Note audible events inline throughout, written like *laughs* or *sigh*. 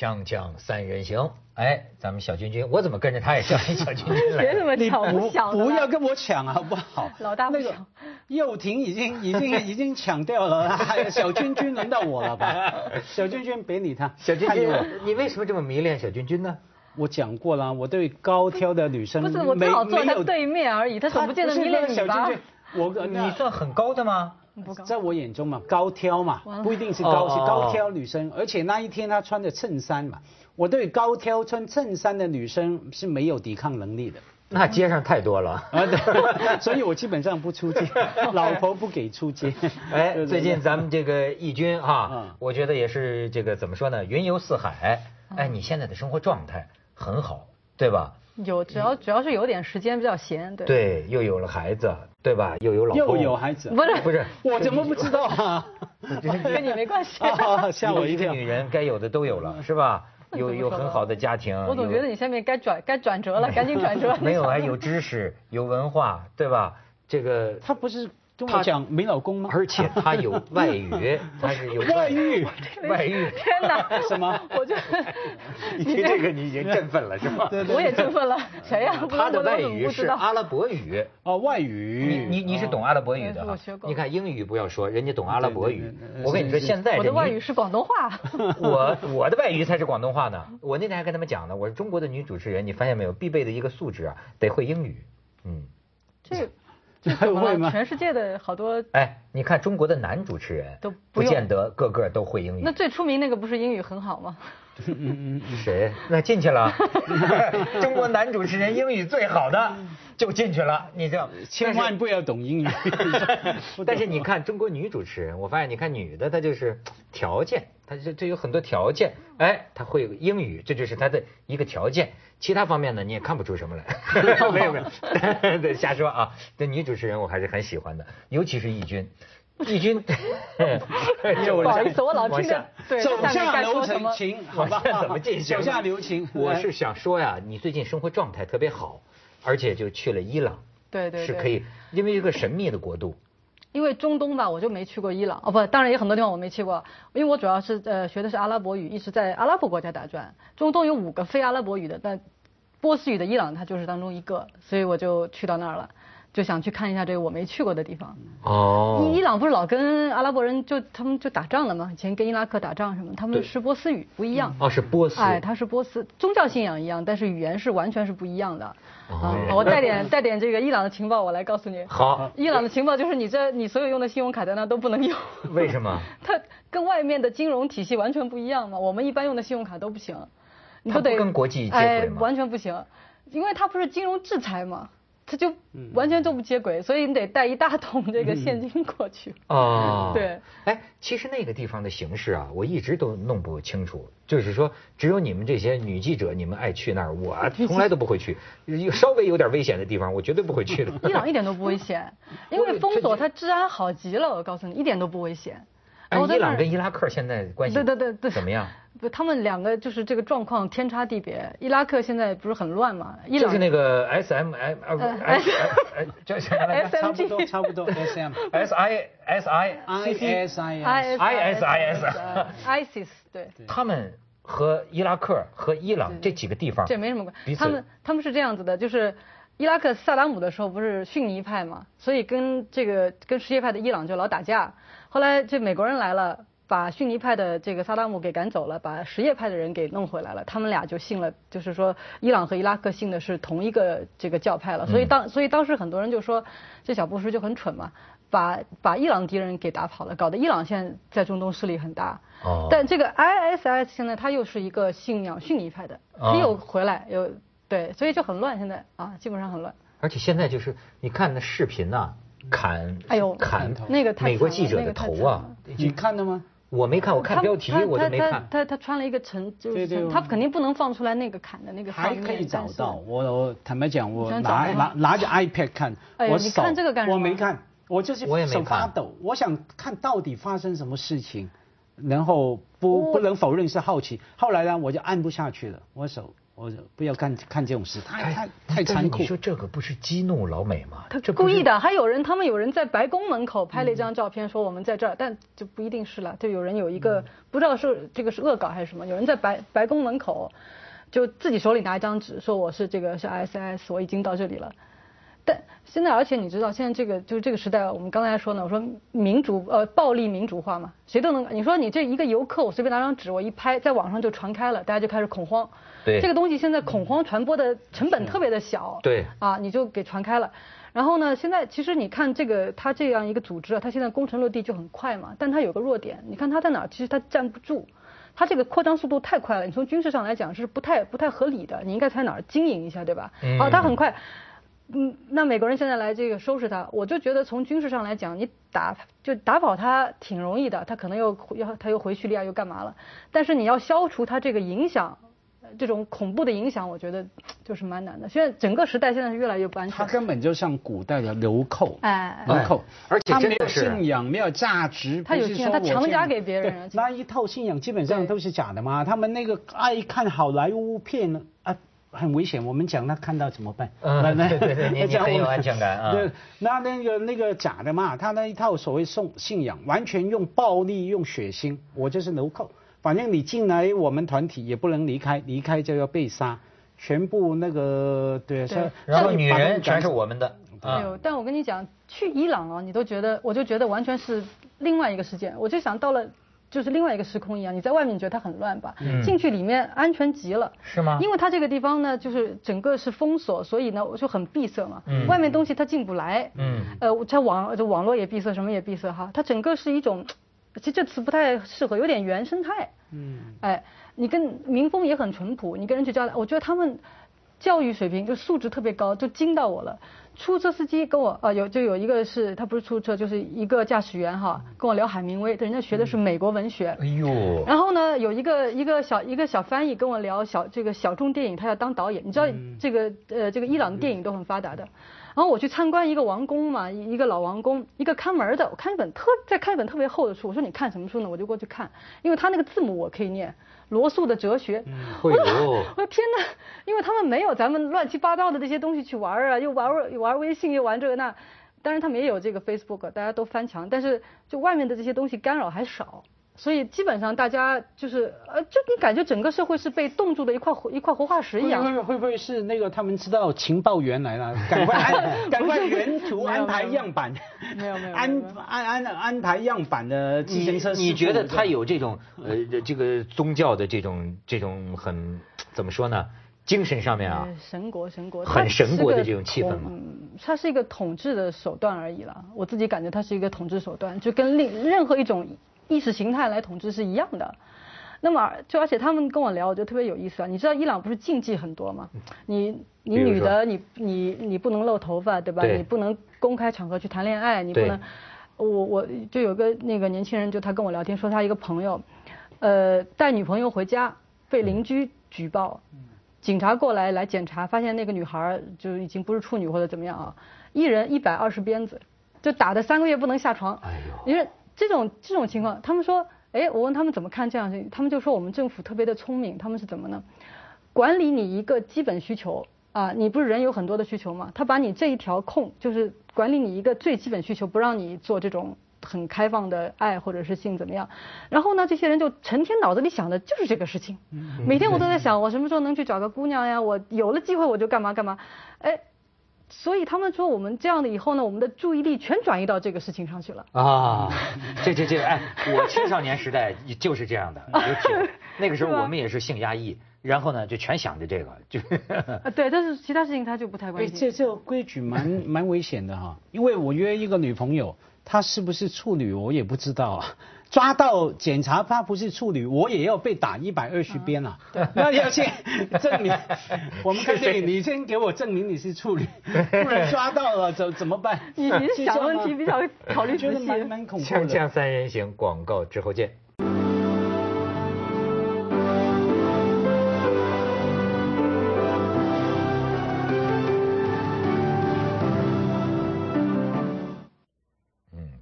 锵锵三人行，哎，咱们小君君，我怎么跟着他也叫你小君君来 *laughs* 别那么你抢，不要跟我抢好不好？*laughs* 老大不那个抢幼婷已经已经 *laughs* 已经抢掉了，小君君轮到我了吧？小君君别理他，小君君你为什么这么迷恋小君君呢？我讲过了，我对高挑的女生不是我没正好坐没有他对面而已，他总不见得迷恋你吧？小君君，我你算很高的吗？不高在我眼中嘛，高挑嘛不一定是高，哦是高挑女生。而且那一天她穿的衬衫嘛，我对高挑穿衬衫的女生是没有抵抗能力的。那街上太多了。*laughs* 啊，对，*laughs* 所以我基本上不出街，*laughs* 老婆不给出街。哎，最近咱们这个义军哈嗯，我觉得也是这个怎么说呢，云游四海。哎，你现在的生活状态很好，对吧？有，主要主要是有点时间比较闲，对。对，又有了孩子，对吧？又有老又，有孩子，不是不是？*laughs* 我怎么不知道啊？*laughs* 跟你没关系。*laughs* 啊吓我一跳。一个女人该有的都有了，是吧？有有很好的家庭。我总觉得你下面该转该转折了，赶紧转折。没有，还有知识，有文化，对吧？这个，他不是跟我讲没老公吗？而且他有外语，*laughs* 他是有外遇，外遇。*laughs* 天哪！*laughs* 什么？我就你听这个，你已经振奋了，是吗？对对我也振奋了。谁呀？不他的外语是阿拉伯语。哦，外语。你你是懂阿拉伯语的我学？过你看英语不要说，人家懂阿拉伯语。我跟你说，是是现在我的外语是广东话。我我的外语才是广东话呢。我那天还跟他们讲呢，我说中国的女主持人，你发现没有，必备的一个素质啊，得会英语。嗯，这 *laughs* 这还怎么了？会吗？全世界的好多，哎，你看中国的男主持人都不见得个个都会英语那。最出名那个不是英语很好吗？嗯嗯嗯。谁？那进去了。*laughs* 中国男主持人英语最好的就进去了，你知道？千万不要懂英语。*laughs* 但是你看中国女主持人，我发现你看女的她就是条件，她这这有很多条件，哎，他会英语，这就是他的一个条件。其他方面呢，你也看不出什么来。没 *laughs* 有没有，*laughs* 对，瞎说啊。这女主持人我还是很喜欢的，尤其是义军。义军，*laughs* 不好意思，我老听着往下。对手下留情？情，好吧往？下怎么进行？手下留情。我是想说呀，你最近生活状态特别好，而且就去了伊朗，对对对，是可以，因为一个神秘的国度。因为中东吧，我就没去过伊朗。哦，不，当然有很多地方我没去过，因为我主要是呃学的是阿拉伯语，一直在阿拉伯国家打转。中东有五个非阿拉伯语的，但波斯语的伊朗它就是当中一个，所以我就去到那儿了，就想去看一下这个我没去过的地方。哦伊朗不是老跟阿拉伯人就他们就打仗了吗？以前跟伊拉克打仗什么，他们是波斯语不一样。哦，是波斯。哎，他是波斯，宗教信仰一样，但是语言是完全是不一样的。哦啊，我带点带点这个伊朗的情报，我来告诉你。好，伊朗的情报就是你这你所有用的信用卡在那都不能用。为什么？*laughs* 它跟外面的金融体系完全不一样嘛，我们一般用的信用卡都不行，你都得跟国际接轨哎，完全不行，因为它不是金融制裁嘛，它就嗯完全都不接轨，所以你得带一大桶这个现金过去。哦，*laughs* 对。哎，其实那个地方的形式啊，我一直都弄不清楚。就是说，只有你们这些女记者，你们爱去那儿，我 *laughs* 从来都不会去。有稍微有点危险的地方，我绝对不会去的。伊朗一点都不危险，因为封锁它治安好极了，我告诉你，一点都不危险。伊朗跟伊拉克现在关系对对对对怎么样？不，他们两个就是这个状况天差地别。伊拉克现在不是很乱嘛？伊朗就是那个 S M M 呃呃 S 呃叫什么来着 SM 差不多，差不多。S M S I S I I S I I S。ISIS ISIS 对。他们和伊拉克和伊朗这几个地方，这没什么关系。彼此他们他们是这样子的，就是伊拉克萨达姆的时候不是逊尼派嘛，所以跟这个跟什叶派的伊朗就老打架。后来这美国人来了，把逊尼派的这个萨达姆给赶走了，把什叶派的人给弄回来了。他们俩就信了，就是说伊朗和伊拉克信的是同一个这个教派了。所以当所以当时很多人就说，这小布什就很蠢嘛。把把伊朗敌人给打跑了，搞得伊朗现在在中东势力很大。哦但这个 ISIS 现在他又是一个信仰逊尼派的，哦它又回来又对，所以就很乱。现在啊，基本上很乱。而且现在就是你看那视频呐、砍哎呦砍那个美国记者的头啊，你看了吗？我没看，我看标题我都没看。他他穿了一个橙，就是他肯定不能放出来那个砍的那个还画面可以找到。我我坦白讲，我拿拿拿着 iPad 看，我你看这个干什么我没看，我就是我也没手发抖，我想看到底发生什么事情，然后不不能否认是好奇。后来呢，我就按不下去了，我手我不要干看这种事，太太太残酷你。说这个不是激怒老美吗？他这故意的，还有人，他们有人在白宫门口拍了一张照片，说我们在这儿，但就不一定是了。就有人有一个不知道是这个是恶搞还是什么，有人在白白宫门口，就自己手里拿一张纸，说我是这个是 ISIS，我已经到这里了。但现在，而且你知道，现在这个就是这个时代，我们刚才说呢，我说民主呃暴力民主化嘛，谁都能。你说你这一个游客，我随便拿张纸，我一拍，在网上就传开了，大家就开始恐慌。对这个东西现在恐慌传播的成本特别的小。对啊，你就给传开了。然后呢，现在其实你看这个它这样一个组织啊，它现在攻城落地就很快嘛，但它有个弱点，你看它在哪儿？其实它站不住，它这个扩张速度太快了。你从军事上来讲是不太不太合理的，你应该在哪儿经营一下，对吧？嗯好，它很快。嗯，那美国人现在来这个收拾他，我就觉得从军事上来讲，你打就打跑他挺容易的，他可能又要他又回叙利亚又干嘛了，但是你要消除他这个影响，呃这种恐怖的影响，我觉得就是蛮难的。现在整个时代现在是越来越不安全他。根本就像古代的流寇，哎，流寇，而且他没有信仰，没有价值，他有信仰他强加给别人那一套信仰基本上都是假的嘛。他们那个爱看好莱坞片呢啊。很危险，我们讲他看到怎么办？嗯那那对对对 *laughs* 你你讲很有安全感啊对，*laughs* 那那个那个假的嘛，他那一套所谓送信仰，完全用暴力、用血腥，我就是流寇，反正你进来我们团体也不能离开，离开就要被杀，全部那个对，所以然后女人全是我们的啊。哎呦，但我跟你讲，去伊朗啊，你都觉得，我就觉得完全是另外一个世界。我就想到了，就是另外一个时空一样。你在外面你觉得它很乱吧？嗯进去里面安全极了。是吗因为它这个地方呢，就是整个是封锁，所以呢就很闭塞嘛。嗯外面东西它进不来。嗯呃，它网就网络也闭塞，什么也闭塞哈。它整个是一种，其实这词不太适合，有点原生态。嗯。哎，你跟民风也很淳朴，你跟人去交流，我觉得他们教育水平就素质特别高，就惊到我了。出租车司机跟我呃有就有一个是他不是出租车，就是一个驾驶员哈，跟我聊海明威，人家学的是美国文学。哎呦，然后呢，有一个一个小一个小翻译跟我聊小这个小众电影，他要当导演。你知道这个呃这个伊朗的电影都很发达的。然后我去参观一个王宫嘛，一一个老王宫，一个看门的，我看一本特在看一本特别厚的书。我说你看什么书呢？我就过去看，因为他那个字母我可以念，罗素的哲学。会 *laughs* 我说有我说天哪，因为他们没有咱们乱七八糟的这些东西去玩儿啊，又玩玩玩微信，又玩这个那。当然他们也有这个 Facebook，大家都翻墙，但是就外面的这些东西干扰还少。所以基本上大家就是呃，就你感觉整个社会是被冻住的一块活一块活化石一样。会会会不会是那个他们知道情报员来了，*laughs* 赶快安 *laughs* 赶快原图安排样板，没有没有安安安安排样板的自你行车师傅。你觉得他有这种呃这个宗教的这种这种很怎么说呢？精神上面啊呃，神国神国，很神国的这种气氛统吗嗯，它是一个统治的手段而已了。我自己感觉它是一个统治手段，就跟另任何一种意识形态来统治是一样的。那么就而且他们跟我聊，我觉得特别有意思啊。你知道伊朗不是禁忌很多吗？你你女的你你你不能露头发，对吧？对你不能公开场合去谈恋爱，你不能。我我就有个那个年轻人，就他跟我聊天说他一个朋友，呃，带女朋友回家被邻居举报，警察过来来检查，发现那个女孩儿就已经不是处女或者怎么样啊，一人一百二十鞭子，就打的三个月不能下床。哎呦你说这种这种情况，他们说，哎，我问他们怎么看这样的事情，他们就说我们政府特别的聪明，他们是怎么呢？管理你一个基本需求啊，你不是人有很多的需求吗？他把你这一条空，就是管理你一个最基本需求，不让你做这种很开放的爱或者是性怎么样。然后呢，这些人就成天脑子里想的就是这个事情，每天我都在想，我什么时候能去找个姑娘呀？我有了机会我就干嘛干嘛，哎。所以他们说我们这样的以后呢，我们的注意力全转移到这个事情上去了。啊，这这这，哎，我青少年时代就是这样的。*laughs* 那个时候我们也是性压抑，然后呢就全想着这个，就 *laughs* 啊，对，但是其他事情他就不太哎，关心。这这个规矩蛮蛮危险的哈，因为我约一个女朋友，她是不是处女我也不知道啊。抓到检查他不是处女，我也要被打一百二十鞭啊！*laughs* 那要先证明，*laughs* 我们看电影，你先给我证明你是处女，不然抓到了怎怎么办？你你是想问题比较考虑仔细觉得蛮。蛮恐怖锵锵。三人行广告之后见。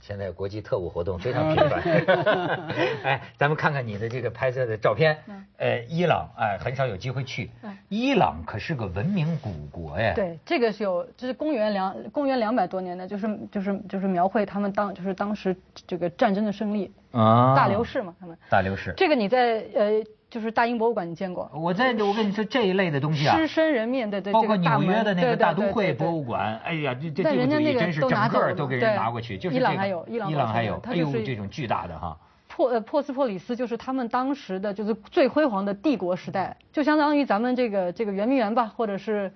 现在国际特务活动非常频繁。*laughs* 哎，咱们看看你的这个拍摄的照片。呃，伊朗哎，很少有机会去。伊朗可是个文明古国呀。对，这个是有，这是公元两公元两百多年的，就是就是就是描绘他们当就是当时这个战争的胜利，啊，大流士嘛，他们。大流士。这个你在呃就是大英博物馆你见过？我在我跟你说这一类的东西啊，狮身人面的，对，包括纽约的那个大都会博物馆，哎呀，这这地主义真是整个都给人拿过去，就是伊朗还有，伊朗伊朗还有，哎呦，这种巨大的哈。珀呃珀斯珀里斯就是他们当时的就是最辉煌的帝国时代，就相当于咱们这个这个圆明园吧，或者是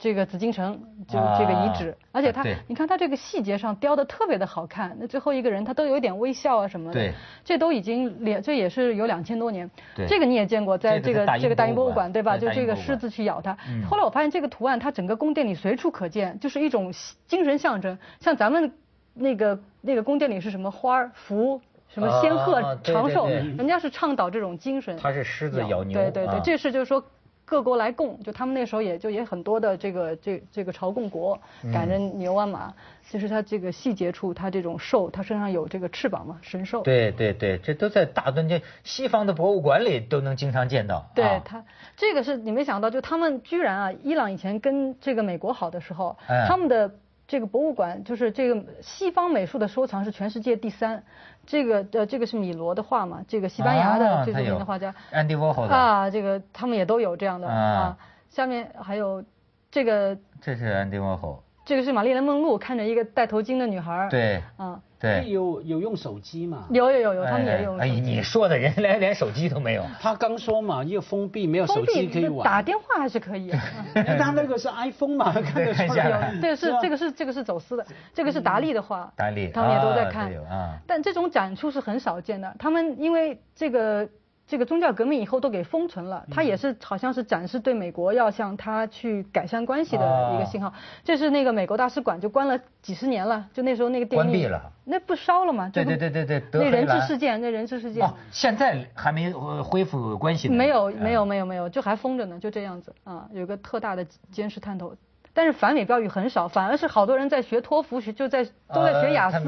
这个紫禁城，就这个遗址。而且它，你看它这个细节上雕的特别的好看，那最后一个人他都有点微笑啊什么的。对。这都已经两，这也是有两千多年。对。这个你也见过，在这个这个大英博物馆对吧？就这个狮子去咬它。嗯。后来我发现这个图案它整个宫殿里随处可见，就是一种精神象征。像咱们那个那个宫殿里是什么花儿福？什么仙鹤长寿，人家是倡导这种精神。它是狮子咬牛。对对对，这是就是说各国来供，就他们那时候也就也很多的这个这这个朝贡国赶着牛啊马，就是他这个细节处，他这种兽，他身上有这个翅膀嘛，神兽。对对对，这都在大敦这西方的博物馆里都能经常见到。对他这个是你没想到，就他们居然啊，伊朗以前跟这个美国好的时候，他们的。这个博物馆就是这个西方美术的收藏是全世界第三，这个呃这个是米罗的画嘛，这个西班牙的最著名的画家，Andy Warhol 啊，这个他们也都有这样的啊，下面还有这个，这是 Andy Warhol，这个是玛丽莲梦露看着一个戴头巾的女孩，对，啊。对，有有用手机嘛？有有有有，他们也用。哎，你说的人连连手机都没有。他刚说嘛，又封闭，没有手机可以玩。打电话还是可以。*laughs* 他那个是 iPhone 嘛？*laughs* 看得出来。这个是这个是这个是走私的，这个是达利的画。达利。他们也都在看。啊。但这种展出是很少见的，他们因为这个。这个宗教革命以后都给封存了，它也是好像是展示对美国要向他去改善关系的一个信号。这是那个美国大使馆就关了几十年了，就那时候那个电影关闭了，那不烧了吗？对对对对对，那人质事件，那人质事件。哦，现在还没恢复关系。没有没有没有没有，就还封着呢，就这样子啊，有个特大的监视探头。但是反美标语很少，反而是好多人在学托福，学就在都在学雅思，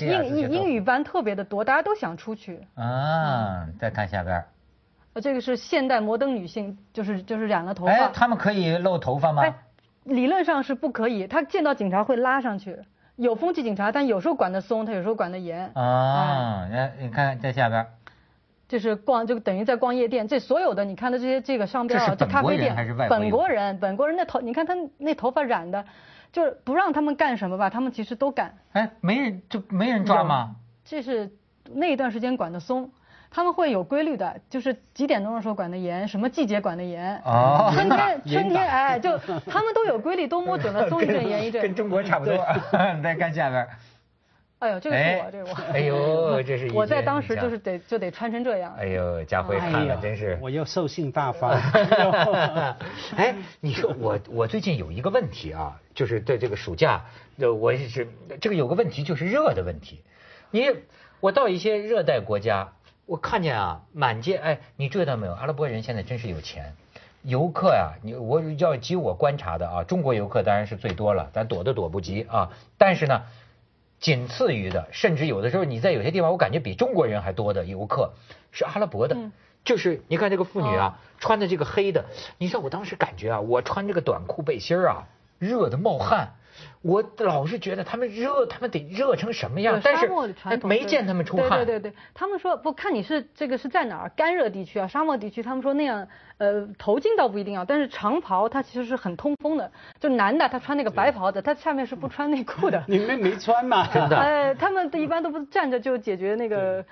英英英语班特别的多，大家都想出去。啊，再看下边。呃，这个是现代摩登女性，就是就是染了头发。哎，他们可以露头发吗？哎，理论上是不可以，他见到警察会拉上去。有风纪警察，但有时候管得松，他有时候管得严。啊，来，你看在下边。就是逛，就等于在逛夜店。这所有的你看的这些这个商标啊，这咖啡店，本国人，本国人那头，你看他那头发染的，就是不让他们干什么吧，他们其实都干。哎，没人就没人抓吗？这是那一段时间管得松，他们会有规律的，就是几点钟的时候管得严，什么季节管得严。哦。春天，春天，哎，就他们都有规律，都摸准了，松一阵严一阵。跟中国差不多。*laughs* 再看下边。哎呦，这个是我，这个我。哎呦，*laughs* 这是。我在当时就是得就得穿成这样。哎呦，家辉看了真是。我又兽性大发。*laughs* 哎，你说我我最近有一个问题啊，就是对这个暑假，我是这个有个问题就是热的问题。你我到一些热带国家，我看见啊，满街哎，你注意到没有？阿拉伯人现在真是有钱，游客呀，你我要据我观察的啊，中国游客当然是最多了，咱躲都躲不及啊。但是呢。仅次于的，甚至有的时候你在有些地方，我感觉比中国人还多的游客是阿拉伯的，就是你看这个妇女啊，穿的这个黑的，你知道我当时感觉啊，我穿这个短裤背心啊，热的冒汗。我老是觉得他们热，他们得热成什么样？但是没见他们出汗。对对对，他们说不看你是这个是在哪儿，干热地区啊，沙漠地区，他们说那样，呃，头巾倒不一定要，但是长袍它其实是很通风的。就男的他穿那个白袍子，他下面是不穿内裤的。*laughs* 你们没穿嘛？*laughs* 真的。哎，他们一般都不是站着就解决那个，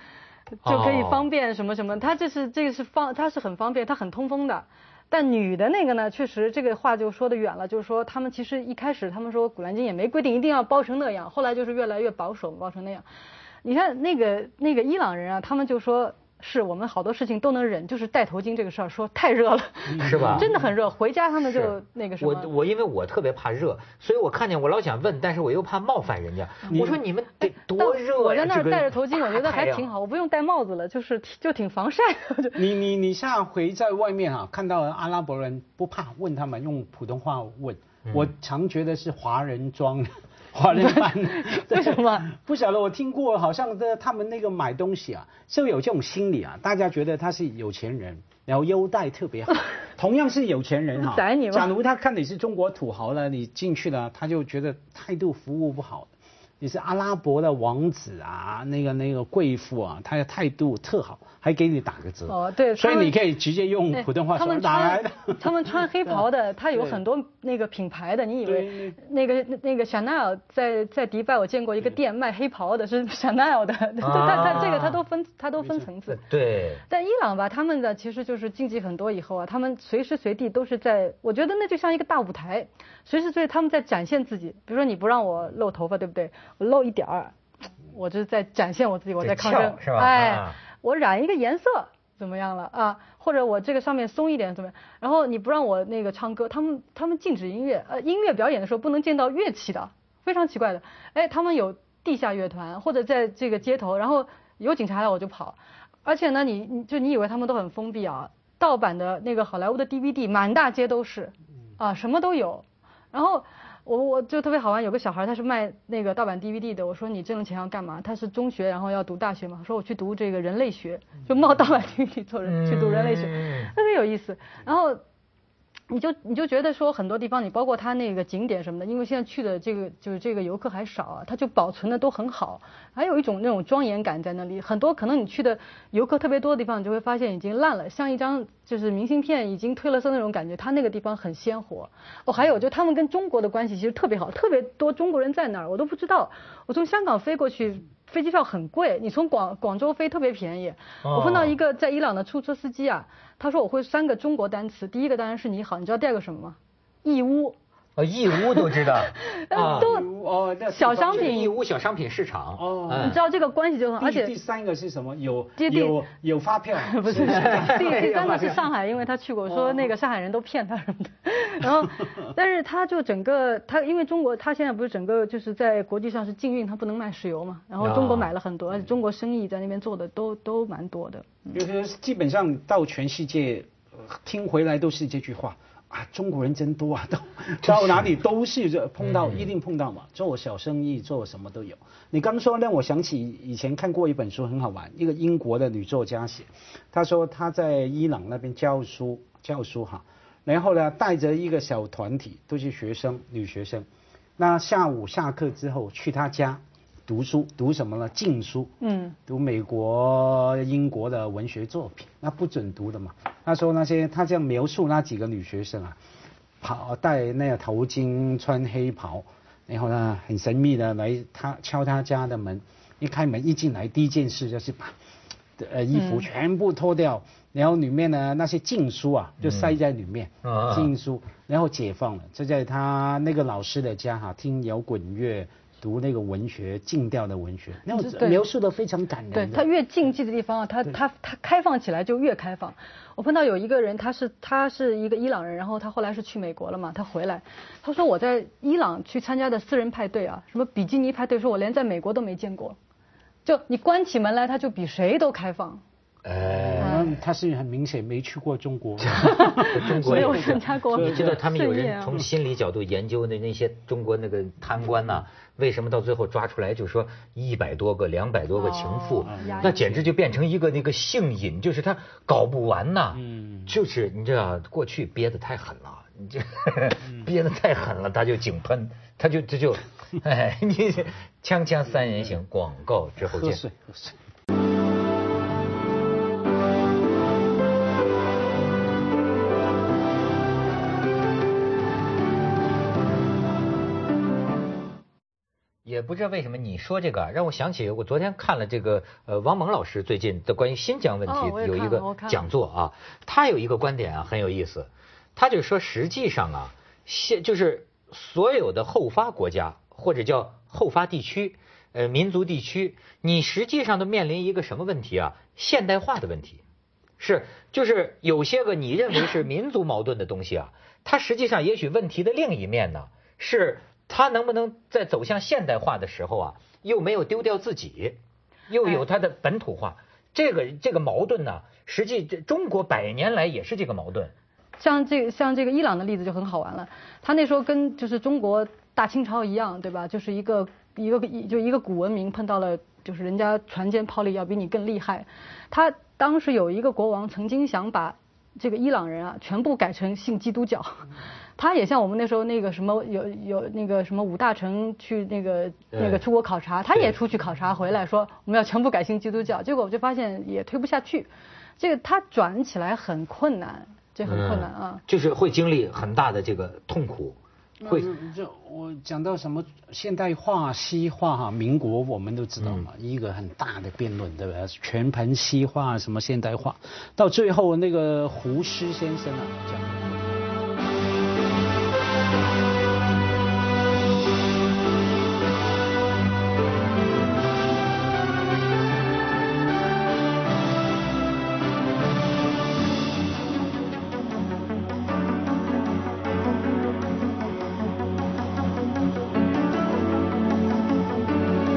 就可以方便什么什么。他这是这个是方，他是很方便，他很通风的。但女的那个呢，确实这个话就说的远了，就是说他们其实一开始他们说《古兰经》也没规定一定要包成那样，后来就是越来越保守，包成那样。你看那个那个伊朗人啊，他们就说。是我们好多事情都能忍，就是戴头巾这个事儿，说太热了，*laughs* 是吧？*laughs* 真的很热，回家他们就那个什么。我我因为我特别怕热，所以我看见我老想问，但是我又怕冒犯人家。我说你们得多热我在那儿戴着头巾，我觉得还挺好，我不用戴帽子了，就是就挺防晒。*laughs* 你你你下回在外面啊，看到阿拉伯人不怕，问他们用普通话问，我常觉得是华人装。华人班。*laughs* 为什么？*laughs* 不晓得，我听过，好像的他们那个买东西啊，就有这种心理啊，大家觉得他是有钱人，然后优待特别好。*laughs* 同样是有钱人哈，宰你假如他看你是中国土豪了，你进去了，他就觉得态度服务不好。你是阿拉伯的王子啊，那个那个贵妇啊，他的态度特好，还给你打个折。哦，对，所以你可以直接用普通话说他们穿哪来的？他们穿黑袍的，他有很多那个品牌的，你以为那个那那个香奈儿在在迪拜我见过一个店卖黑袍的，是香奈儿的，*laughs* 他他这个他都分他都分层次。对，但伊朗吧，他们的其实就是经济很多以后啊，他们随时随地都是在，我觉得那就像一个大舞台，随时随地他们在展现自己。比如说你不让我露头发，对不对？我露一点儿，我就是在展现我自己，我在抗争，是吧哎啊，我染一个颜色怎么样了啊？或者我这个上面松一点怎么样？然后你不让我那个唱歌，他们他们禁止音乐，呃，音乐表演的时候不能见到乐器的，非常奇怪的。哎，他们有地下乐团，或者在这个街头，然后有警察来我就跑。而且呢，你你就你以为他们都很封闭啊？盗版的那个好莱坞的 DVD 满大街都是，啊，什么都有。然后我我就特别好玩，有个小孩他是卖那个盗版 DVD 的，我说你挣了钱要干嘛？他是中学，然后要读大学嘛，说我去读这个人类学，就冒盗版 DVD 做人去读人类学，嗯特别有意思。然后你就你就觉得说很多地方，你包括它那个景点什么的，因为现在去的这个就是这个游客还少啊，它就保存的都很好，还有一种那种庄严感在那里。很多可能你去的游客特别多的地方，你就会发现已经烂了，像一张就是明信片已经褪了色那种感觉。它那个地方很鲜活。哦，还有就他们跟中国的关系其实特别好，特别多中国人在那儿，我都不知道。我从香港飞过去。飞机票很贵，你从广广州飞特别便宜。哦我碰到一个在伊朗的出租车司机啊，他说我会三个中国单词，第一个当然是你好，你知道第二个什么吗？义乌，哦，义乌都知道 *laughs* 啊，都哦，那小商品义乌小商品市场哦嗯你知道这个关系就很，而且第三个是什么？有有有发票？*laughs* 不是，*laughs* 第第三个是上海，因为他去过，说那个上海人都骗他什么的。然后，但是他就整个他因为中国，他现在不是整个就是在国际上是禁运，他不能卖石油嘛。然后中国买了很多，而且中国生意在那边做的都都蛮多的。就是基本上到全世界呃听回来都是这句话啊，中国人真多啊，到到 *laughs* 哪里都是这碰到，一定碰到嘛。做小生意，做什么都有。你刚说让我想起以前看过一本书，很好玩，一个英国的女作家写，她说她在伊朗那边教书，教书哈，然后呢带着一个小团体，都是学生，女学生，那下午下课之后去她家读书，读什么呢？禁书。嗯，读美国、英国的文学作品，那不准读的嘛。他说那些，他这样描述那几个女学生啊，跑戴那个头巾，穿黑袍，然后呢很神秘的来他敲他家的门，一开门一进来第一件事就是把呃衣服全部脱掉，然后里面呢那些禁书啊就塞在里面，啊禁书，然后解放了，就在他那个老师的家哈、听摇滚乐。读那个文学，禁掉的文学，那对种描述的非常感人的。对，他越禁忌的地方啊，它它它开放起来就越开放。我碰到有一个人，他是他是一个伊朗人，然后他后来是去美国了嘛，他回来，他说我在伊朗去参加的私人派对啊，什么比基尼派对，说我连在美国都没见过，就你关起门来，他就比谁都开放。哎，嗯，他是很明显没去过中国。中国没有参加过你知道他们有人从心理角度研究的那些中国那个贪官呐、为什么到最后抓出来就说一百多个、两百多个情妇那简直就变成一个那个性瘾，就是他搞不完呐。嗯就是你知道过去憋得太狠了，你这嗯 *laughs* 憋得太狠了，他就井喷，他就这就，哎，你锵锵三人行，广告之后见。喝水，喝水。也不知道为什么你说这个啊，让我想起我昨天看了这个呃王蒙老师最近的关于新疆问题有一个讲座啊，他有一个观点啊很有意思，他就说实际上啊，现就是所有的后发国家或者叫后发地区，呃民族地区，你实际上都面临一个什么问题啊？现代化的问题。是，就是有些个你认为是民族矛盾的东西啊，它实际上也许问题的另一面呢，是他能不能在走向现代化的时候啊，又没有丢掉自己，又有它的本土化。这个这个矛盾呢，实际这中国百年来也是这个矛盾，像这像这个伊朗的例子就很好玩了，他那时候跟就是中国大清朝一样，对吧？就是一个一个就一个古文明碰到了，就是人家船坚炮利要比你更厉害。他当时有一个国王曾经想把这个伊朗人啊全部改成信基督教。他也像我们那时候那个什么有有那个什么五大臣去那个那个出国考察，他也出去考察回来说我们要全部改信基督教，结果我就发现也推不下去，这个他转起来很困难，这很困难啊。就是会经历很大的这个痛苦，会就我讲到什么现代化、西化哈，民国我们都知道嘛，一个很大的辩论，对不对？全盘西化什么现代化，到最后那个胡适先生啊讲。